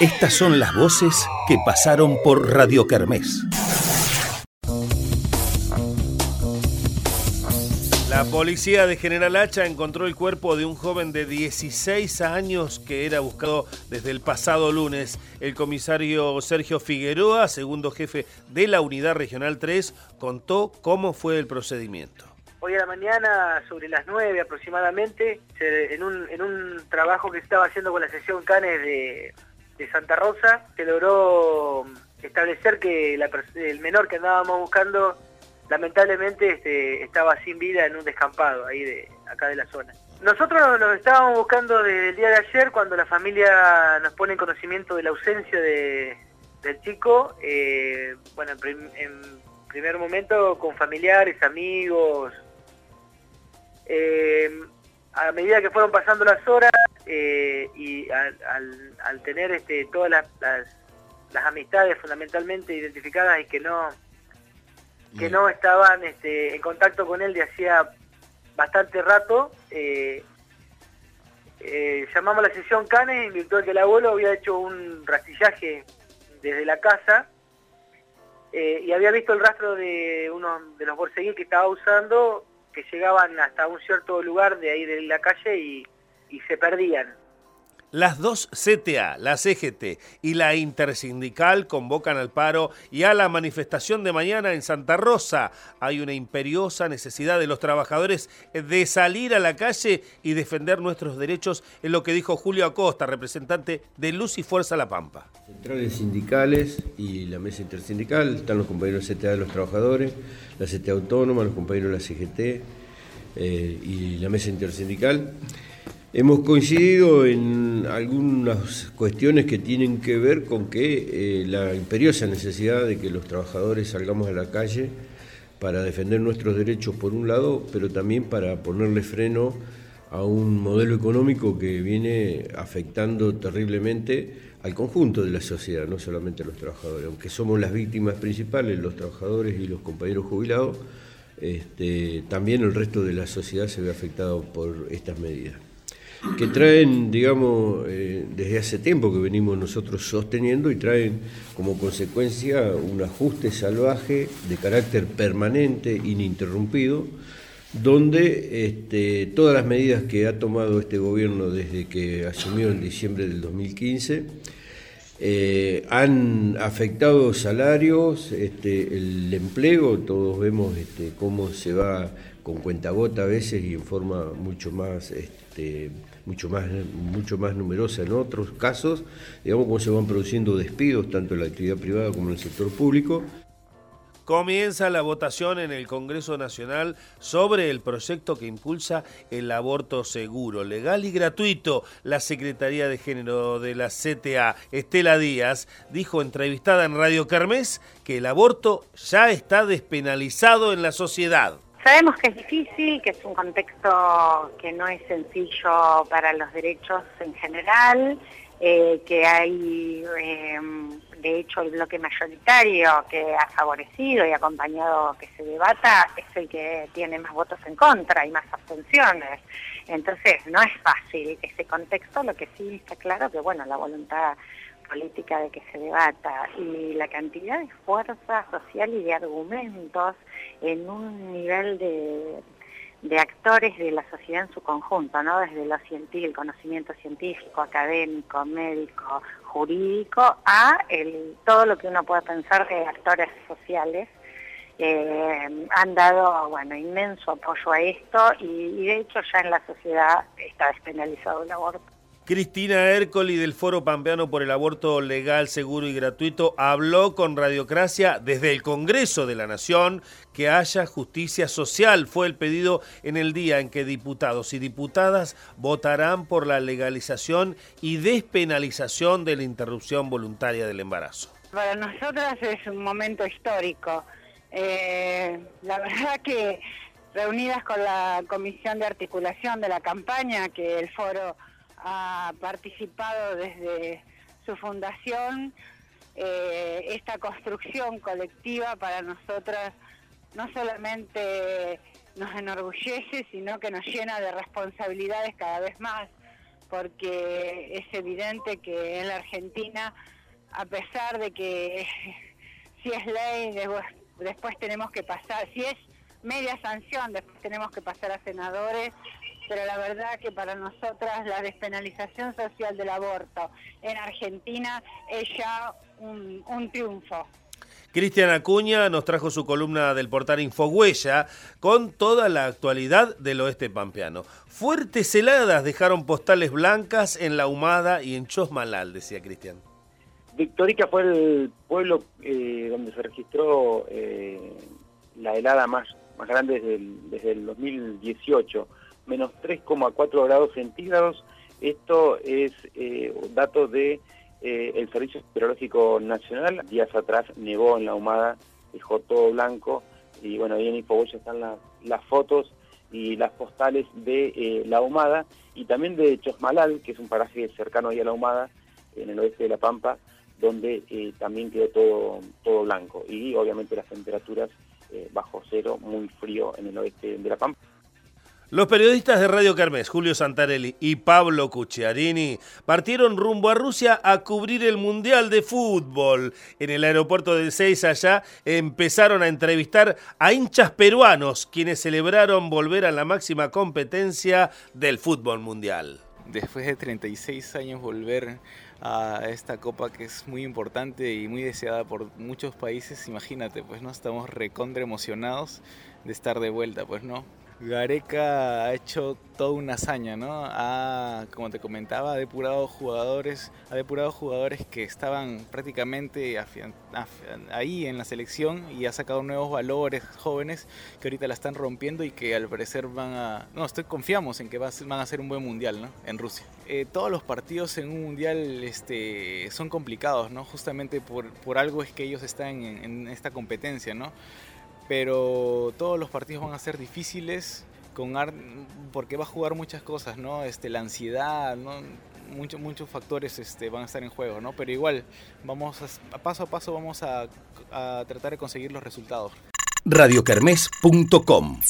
Estas son las voces que pasaron por Radio Kermés. La policía de General Hacha encontró el cuerpo de un joven de 16 años que era buscado desde el pasado lunes. El comisario Sergio Figueroa, segundo jefe de la Unidad Regional 3, contó cómo fue el procedimiento. Hoy a la mañana, sobre las 9 aproximadamente, en un, trabajo que estaba haciendo con la sesión Canes de, Santa Rosa, se logró establecer que el menor que andábamos buscando lamentablemente este, estaba sin vida en un descampado ahí de acá de la zona. Nosotros nos estábamos buscando desde el día de ayer cuando la familia nos pone en conocimiento de la ausencia de, del chico, eh, bueno, en, primer momento con familiares, amigos, eh, a medida que fueron pasando las horas eh, y al, tener este, todas las, las amistades fundamentalmente identificadas y que no que no estaban este, en contacto con él de hacía bastante rato. Eh, eh, llamamos a la sesión Canes en virtud de que el abuelo había hecho un rastrillaje desde la casa eh, y había visto el rastro de uno de los borseguíes que estaba usando que llegaban hasta un cierto lugar de ahí de la calle y se perdían. Las dos CTA, la CGT y la Intersindical convocan al paro y a la manifestación de mañana en Santa Rosa. Hay una imperiosa necesidad de los trabajadores de salir a la calle y defender nuestros derechos, es lo que dijo Julio Acosta, representante de Luz y Fuerza La Pampa. Centrales sindicales y la mesa intersindical, están los compañeros CTA de los trabajadores, la CTA autónoma, los compañeros de la CGT eh, y la mesa intersindical. Hemos coincidido en algunas cuestiones que tienen que ver con que eh, la imperiosa necesidad de que los trabajadores salgamos a la calle para defender nuestros derechos por un lado, pero también para ponerle freno a un modelo económico que viene afectando terriblemente al conjunto de la sociedad, no solamente a los trabajadores. Aunque somos las víctimas principales, los trabajadores y los compañeros jubilados, este, también el resto de la sociedad se ve afectado por estas medidas que traen, digamos, eh, desde hace tiempo que venimos nosotros sosteniendo y traen como consecuencia un ajuste salvaje de carácter permanente, ininterrumpido, donde este, todas las medidas que ha tomado este gobierno desde que asumió en diciembre del 2015 eh, han afectado salarios, este, el empleo, todos vemos este, cómo se va con cuentagota a veces y en forma mucho más este, mucho más, mucho más numerosa en otros casos, digamos cómo se van produciendo despidos tanto en la actividad privada como en el sector público. Comienza la votación en el Congreso Nacional sobre el proyecto que impulsa el aborto seguro, legal y gratuito. La Secretaría de Género de la CTA, Estela Díaz, dijo entrevistada en Radio Carmes que el aborto ya está despenalizado en la sociedad. Sabemos que es difícil, que es un contexto que no es sencillo para los derechos en general, eh, que hay, em, de hecho, el bloque mayoritario que ha favorecido y acompañado que se debata es el que tiene más votos en contra y más abstenciones. Entonces, no es fácil ese contexto, lo que sí está claro que, bueno, la voluntad política de que se debata y la cantidad de fuerza social y de argumentos en un nivel de, actores de la sociedad en su conjunto, ¿no? Desde lo científico, el conocimiento científico, académico, médico, jurídico, a todo lo que uno pueda pensar de actores sociales. Eh, han dado bueno inmenso apoyo a esto y de hecho ya en la sociedad está despenalizado el aborto. Cristina Hércoli del Foro Pampeano por el Aborto Legal, Seguro y Gratuito habló con Radiocracia desde el Congreso de la Nación que haya justicia social. Fue el pedido en el día en que diputados y diputadas votarán por la legalización y despenalización de la interrupción voluntaria del embarazo. Para nosotras es un momento histórico. Eh, la verdad que reunidas con la Comisión de Articulación de la campaña que el Foro ha participado desde su fundación. Eh, esta construcción colectiva para nosotras no solamente nos enorgullece, sino que nos llena de responsabilidades cada vez más, porque es evidente que en la Argentina, a pesar de que si es ley, después, tenemos que pasar, si es media sanción, después tenemos que pasar a senadores, pero la verdad que para nosotras la despenalización social del aborto en Argentina es ya un, un triunfo. Cristian Acuña nos trajo su columna del portal Infohuella con toda la actualidad del oeste pampeano. Fuertes heladas dejaron postales blancas en La Humada y en Chosmalal, decía Cristian. Victorica fue el pueblo eh, donde se registró eh, la helada más, más grande desde el, desde el 2018, menos 3,4 grados centígrados. Esto es eh, dato de eh, el Servicio Meteorológico Nacional. Días atrás nevó en la humada, dejó todo blanco y bueno, ahí en Infoboya están las fotos y las postales de eh, la humada y también de Chosmalal, que es un paraje cercano ahí a la humada, en el oeste de La Pampa, donde eh, también quedó todo, todo blanco y obviamente las temperaturas bajo cero, muy frío en el oeste de La Pampa. Los periodistas de Radio Carmes, Julio Santarelli y Pablo Cucciarini, partieron rumbo a Rusia a cubrir el Mundial de Fútbol. En el aeropuerto de Seis allá empezaron a entrevistar a hinchas peruanos, quienes celebraron volver a la máxima competencia del fútbol mundial. Después de 36 años volver a esta copa que es muy importante y muy deseada por muchos países, imagínate, pues no estamos recontra emocionados de estar de vuelta, pues no. Gareca ha hecho toda una hazaña, ¿no? Ha, como te comentaba, ha depurado jugadores, ha depurado jugadores que estaban prácticamente ahí en la selección y ha sacado nuevos valores jóvenes que ahorita la están rompiendo y que al parecer van a, no, estoy confiamos en que van a hacer un buen mundial, ¿no? En Rusia. Eh, todos los partidos en un mundial este, son complicados, ¿no? Justamente por, por algo es que ellos están en esta competencia, ¿no? Pero todos los partidos van a ser difíciles con porque va a jugar muchas cosas, ¿no? Este, la ansiedad, ¿no? Muchos, factores este, van a estar en juego, ¿no? Pero igual, vamos a, paso a paso vamos a, a tratar de conseguir los resultados. radiocarmes.com